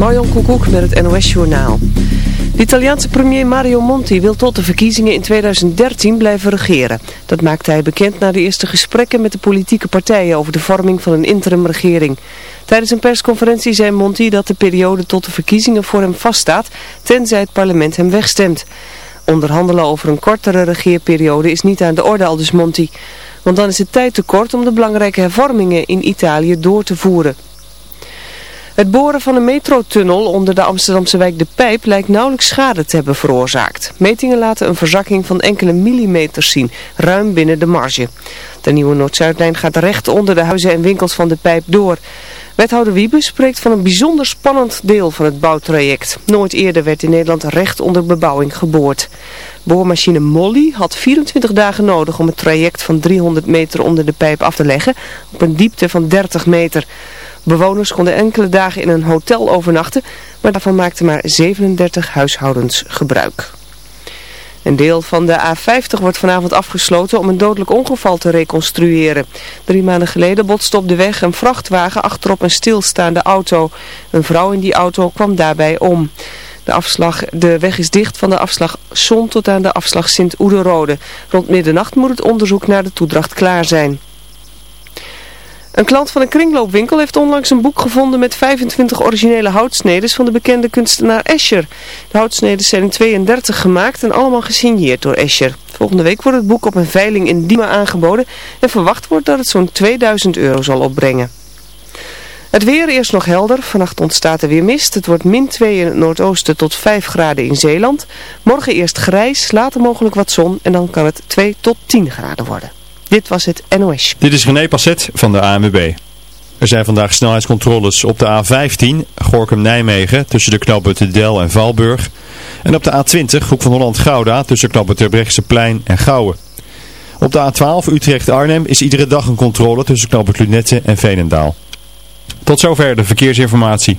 Marjon Koekoek met het NOS Journaal. De Italiaanse premier Mario Monti wil tot de verkiezingen in 2013 blijven regeren. Dat maakte hij bekend na de eerste gesprekken met de politieke partijen over de vorming van een interimregering. Tijdens een persconferentie zei Monti dat de periode tot de verkiezingen voor hem vaststaat, tenzij het parlement hem wegstemt. Onderhandelen over een kortere regeerperiode is niet aan de orde, aldus Monti. Want dan is het tijd te kort om de belangrijke hervormingen in Italië door te voeren. Het boren van een metrotunnel onder de Amsterdamse wijk De Pijp lijkt nauwelijks schade te hebben veroorzaakt. Metingen laten een verzakking van enkele millimeters zien, ruim binnen de marge. De nieuwe Noord-Zuidlijn gaat recht onder de huizen en winkels van De Pijp door. Wethouder Wiebe spreekt van een bijzonder spannend deel van het bouwtraject. Nooit eerder werd in Nederland recht onder bebouwing geboord. Boormachine Molly had 24 dagen nodig om het traject van 300 meter onder de pijp af te leggen op een diepte van 30 meter. Bewoners konden enkele dagen in een hotel overnachten, maar daarvan maakten maar 37 huishoudens gebruik. Een deel van de A50 wordt vanavond afgesloten om een dodelijk ongeval te reconstrueren. Drie maanden geleden botste op de weg een vrachtwagen achterop een stilstaande auto. Een vrouw in die auto kwam daarbij om. De, afslag, de weg is dicht van de afslag Son tot aan de afslag Sint-Oederode. Rond middernacht moet het onderzoek naar de toedracht klaar zijn. Een klant van een kringloopwinkel heeft onlangs een boek gevonden met 25 originele houtsnedes van de bekende kunstenaar Escher. De houtsnedes zijn in 32 gemaakt en allemaal gesigneerd door Escher. Volgende week wordt het boek op een veiling in Diemen aangeboden en verwacht wordt dat het zo'n 2000 euro zal opbrengen. Het weer eerst nog helder, vannacht ontstaat er weer mist. Het wordt min 2 in het noordoosten tot 5 graden in Zeeland. Morgen eerst grijs, later mogelijk wat zon en dan kan het 2 tot 10 graden worden. Dit was het NOS. Dit is René Passet van de ANWB. Er zijn vandaag snelheidscontroles op de A15, Gorkum-Nijmegen, tussen de knooppunten Del en Valburg. En op de A20, Hoek van Holland-Gouda, tussen knooppunt plein en Gouwen. Op de A12, Utrecht-Arnhem, is iedere dag een controle tussen knooppunt Lunette en Veenendaal. Tot zover de verkeersinformatie.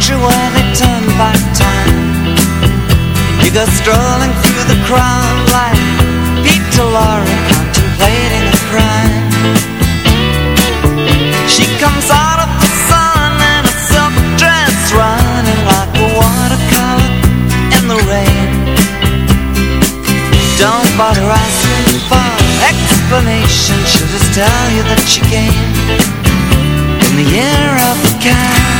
sanctuary turned back time You go strolling through the crowd like Peter Lorre contemplating a crime. She comes out of the sun in a silk dress Running like a watercolor in the rain. Don't bother asking for explanation She'll just tell you that she came In the year of the cat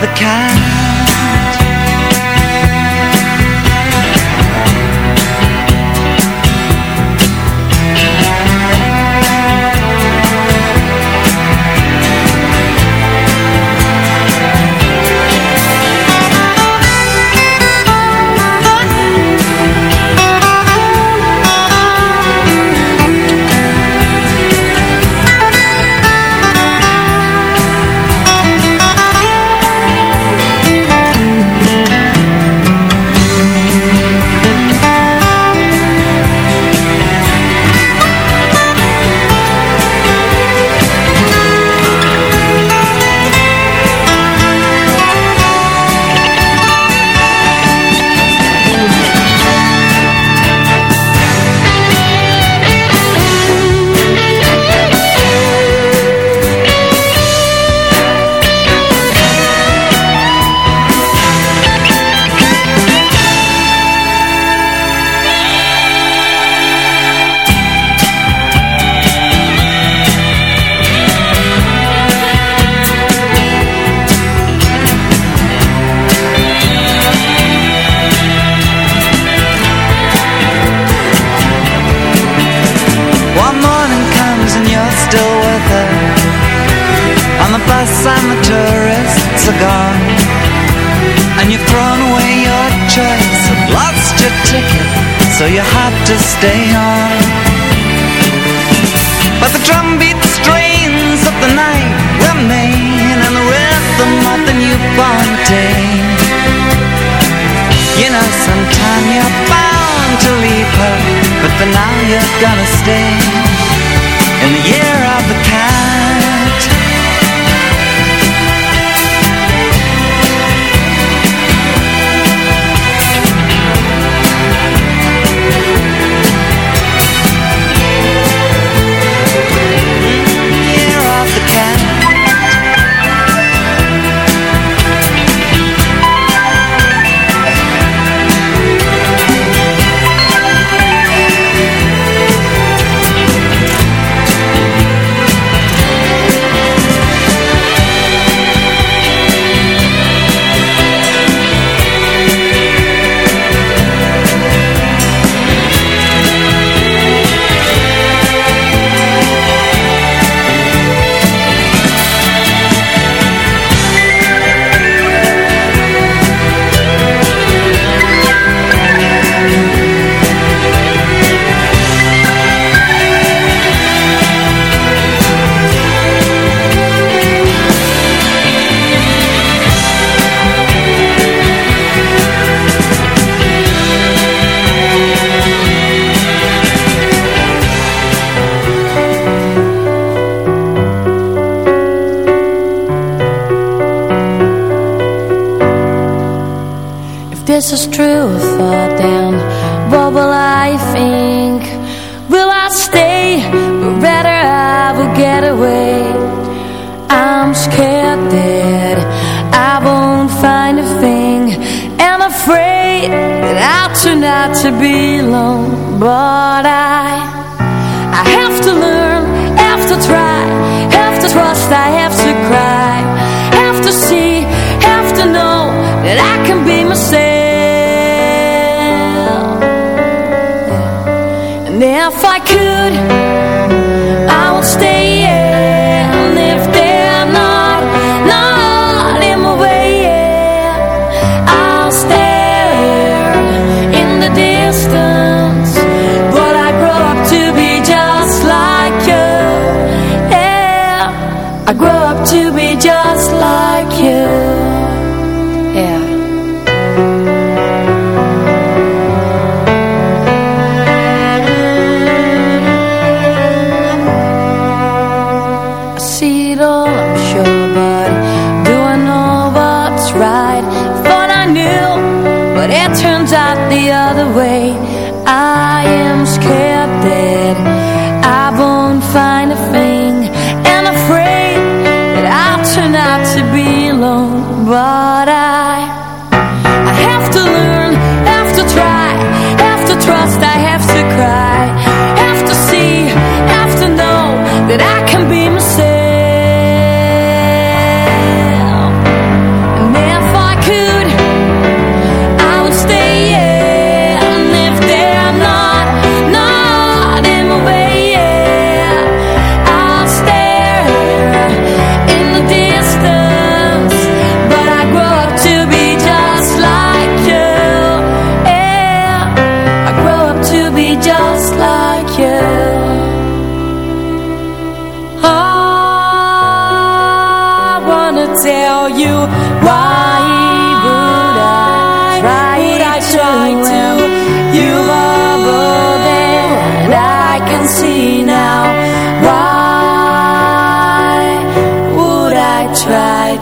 the kind gonna stay. And yeah. if I could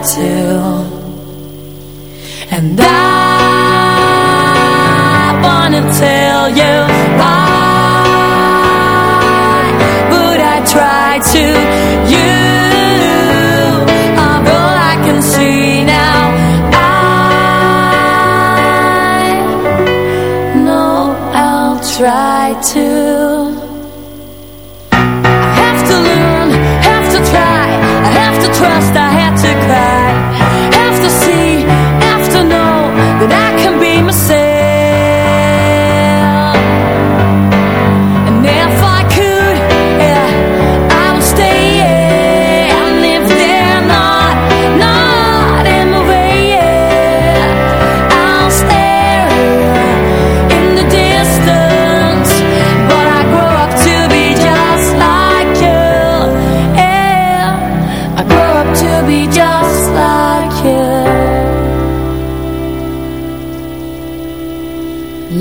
till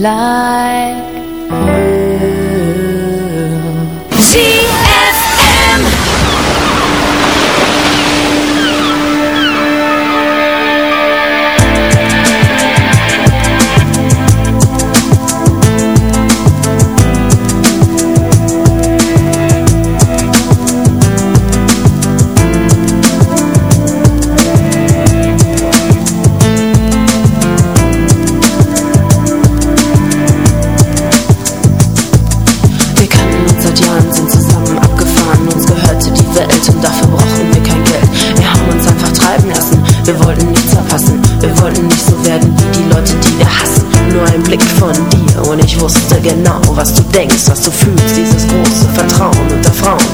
la Wir wollten nichts verpassen, wir wollten nicht so werden wie die Leute, die wir hassen. Nur ein Blick von dir und ich wusste genau, was du denkst, was du fühlst. Dieses große Vertrauen unter Frauen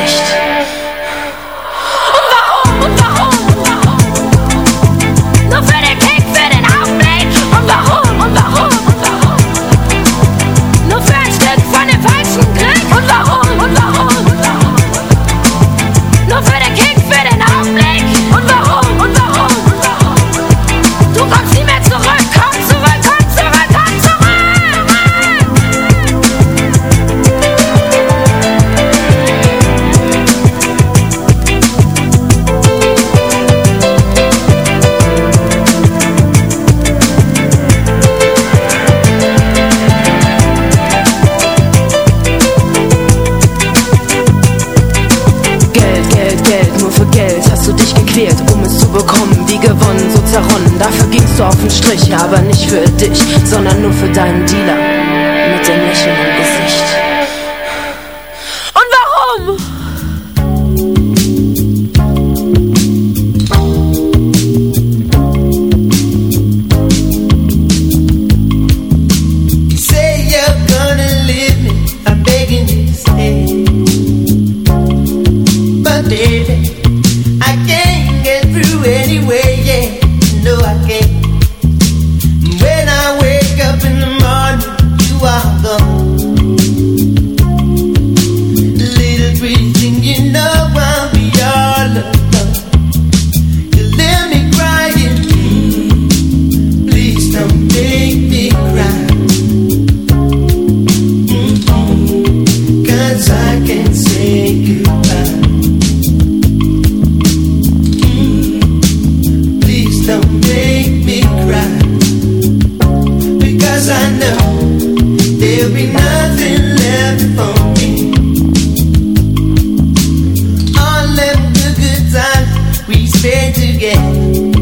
again.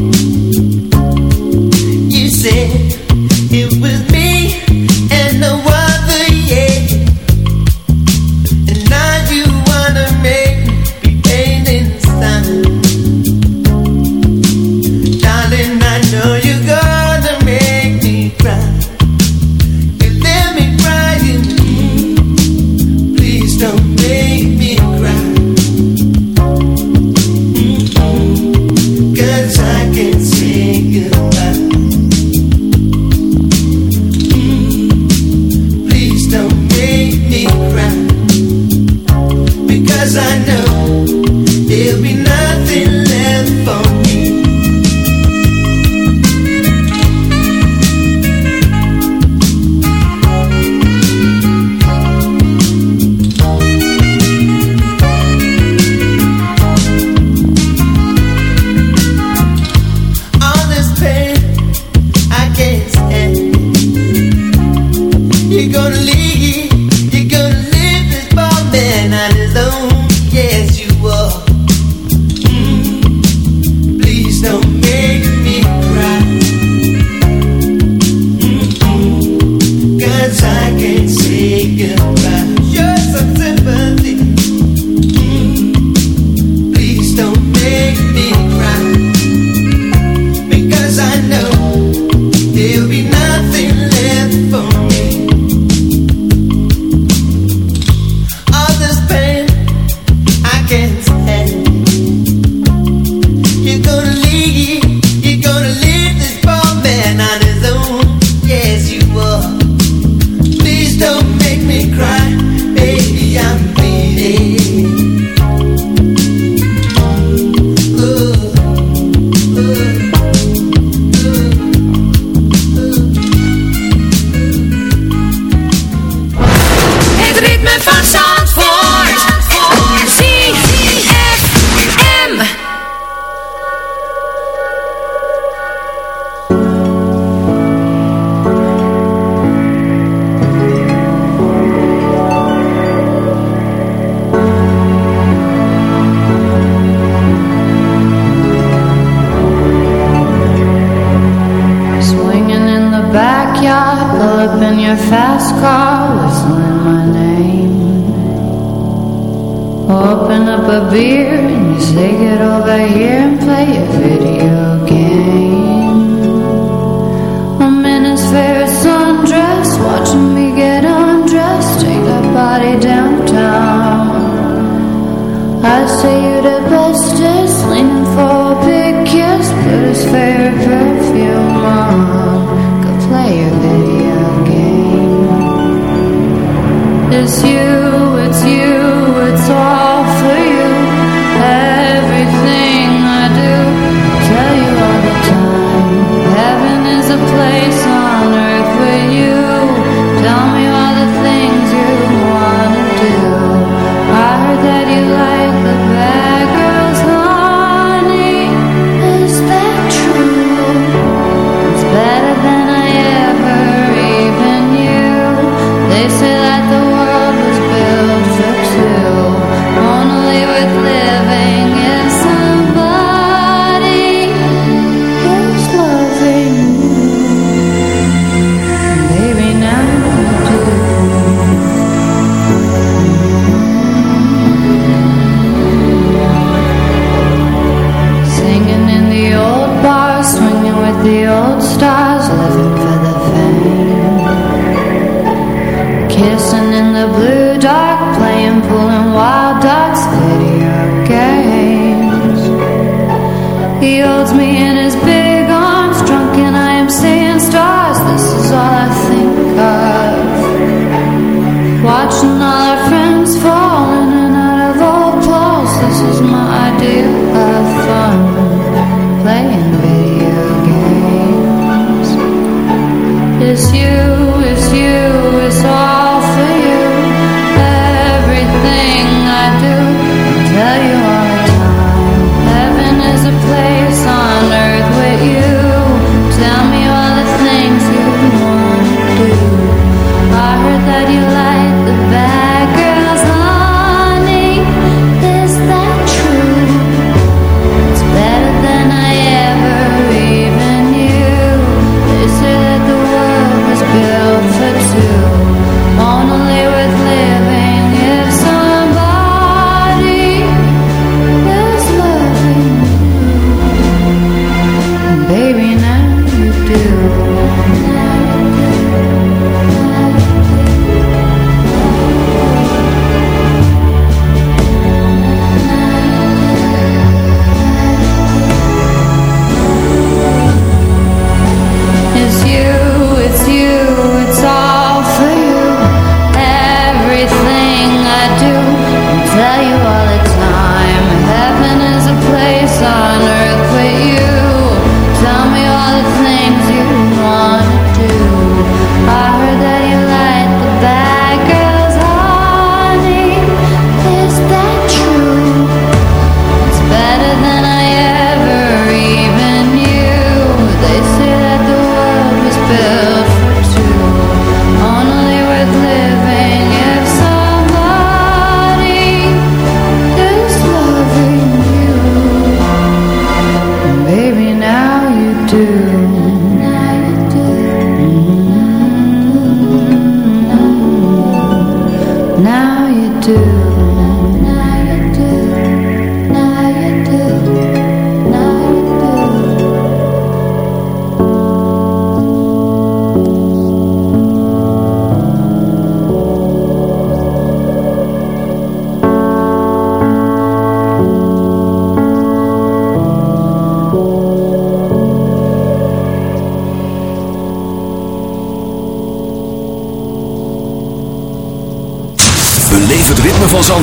You said.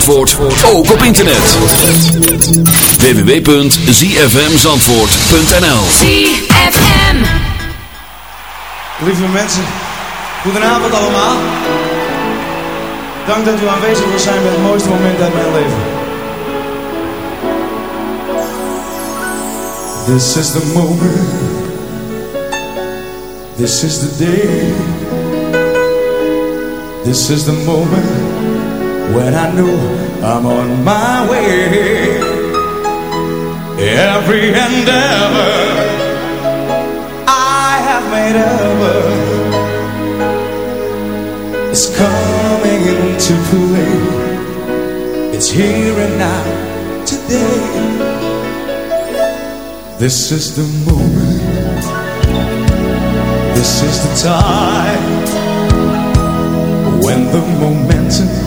Zandvoort ook op internet. www.zfmzandvoort.nl ZFM Lieve mensen, goedenavond allemaal. Dank dat u aanwezig wil zijn bij het mooiste moment uit mijn leven. This is the moment. This is the day. This is the moment. when I know I'm on my way. Every endeavor I have made ever is coming into play. It's here and now, today. This is the moment. This is the time when the momentum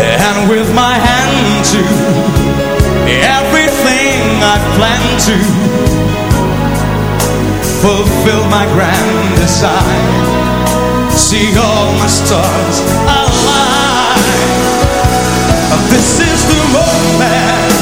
and with my hand to everything I plan to fulfill my grand design. See all my stars align. This is the moment.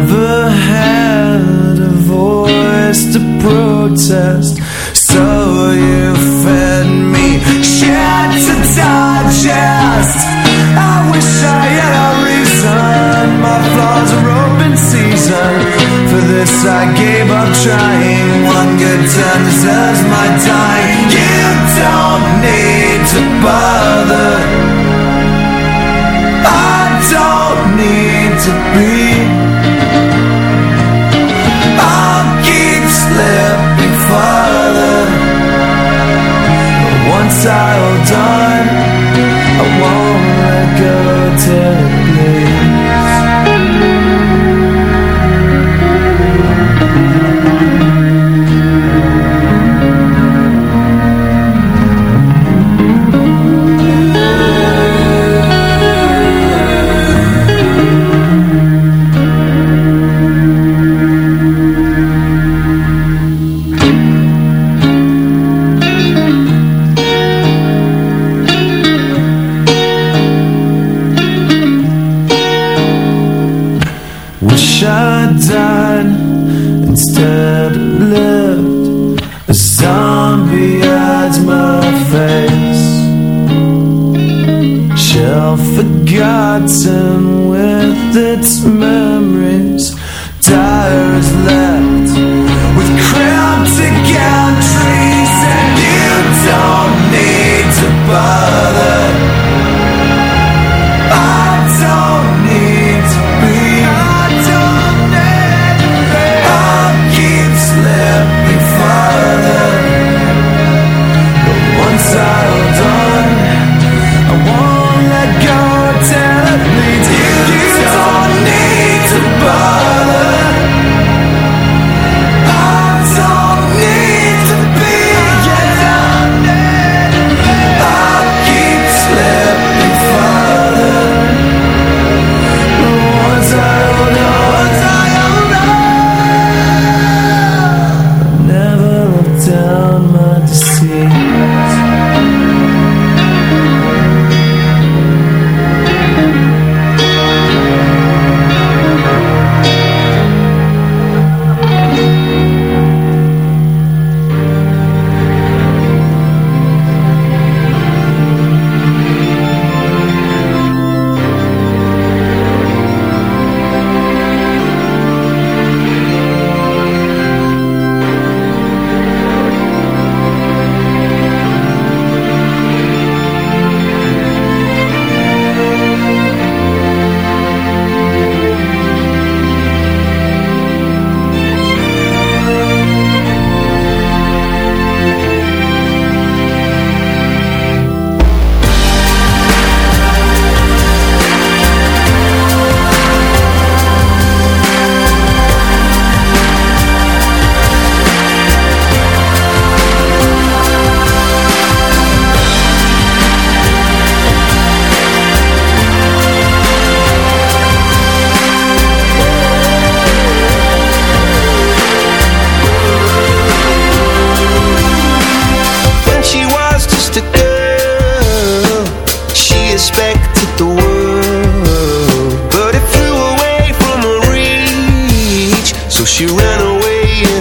never had a voice to protest, so you fed me shit to digest. I wish I had a reason. My flaws are open season. For this, I gave up trying. One good turn deserves my time. You don't need to bother. I don't need to be. I'll done I won't let go till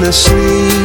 to sleep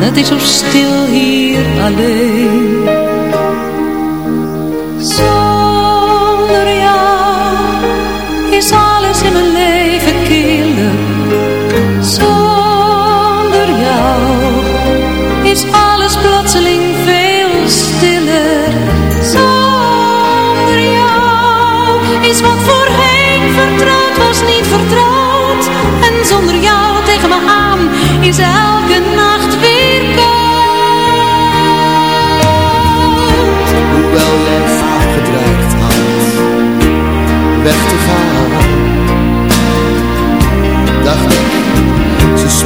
het is zo stil hier alleen. Zonder jou is alles in mijn leven kille. Zonder jou is alles plotseling veel stiller. Zonder jou is wat voorheen vertrouwd was niet vertrouwd. En zonder jou tegen me aan is alles.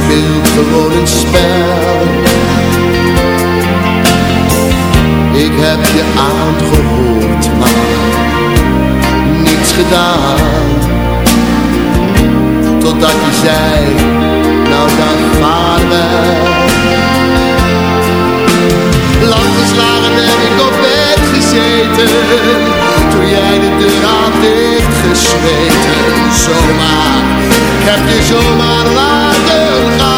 Veel gewoon een spel. Ik heb je aangehoord, maar niets gedaan. Totdat je zei, nou dan vaarwel. Lang geslagen heb ik op weg toen jij de deur had dichtgesmeten. Zomaar, ik heb je zomaar laten gaan.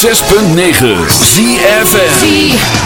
106.9 ZFN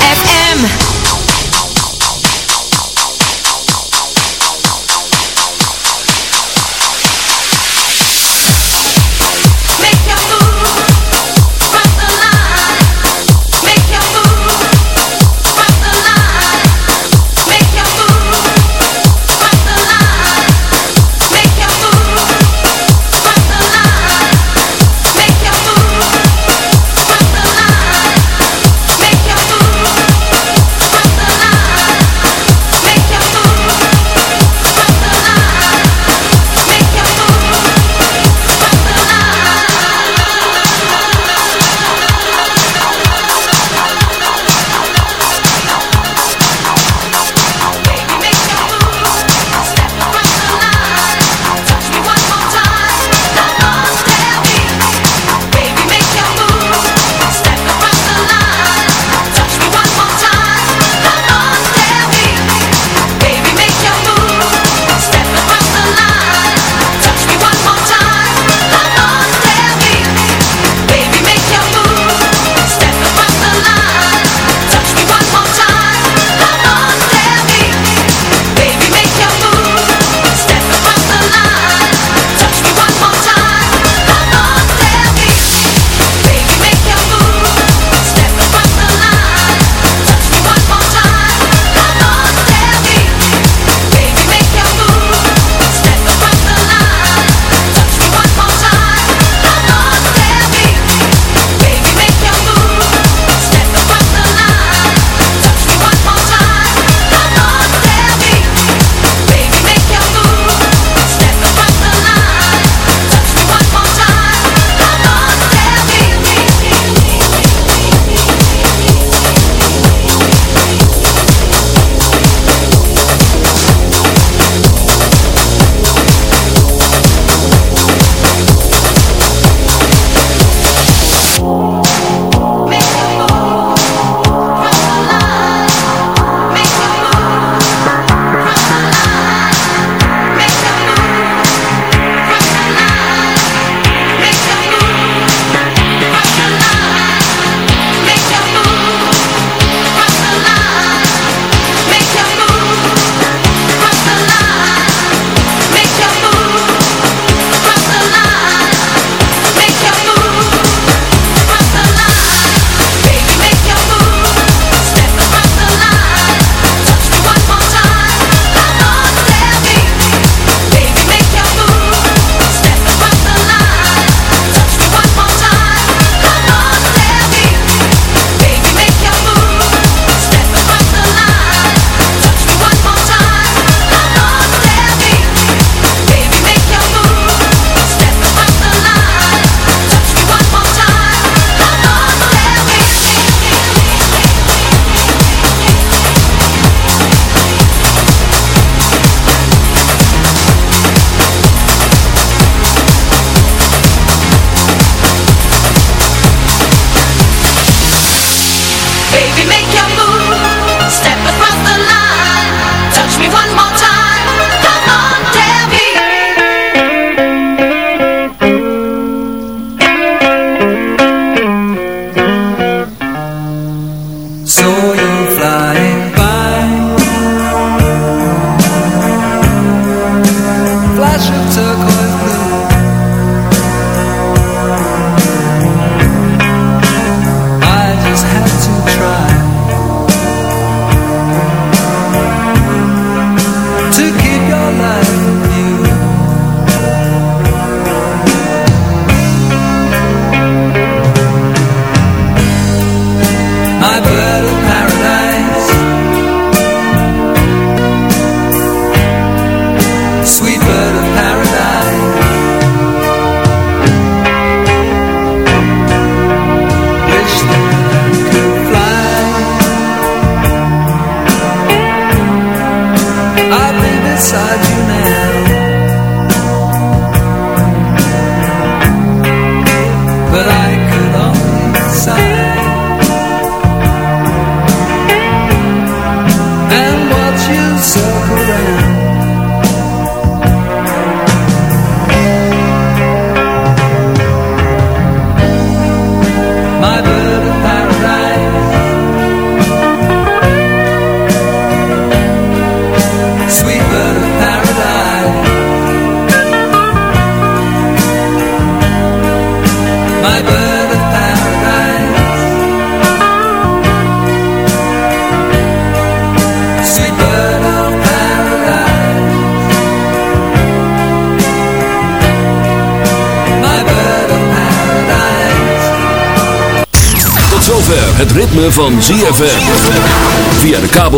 pressure took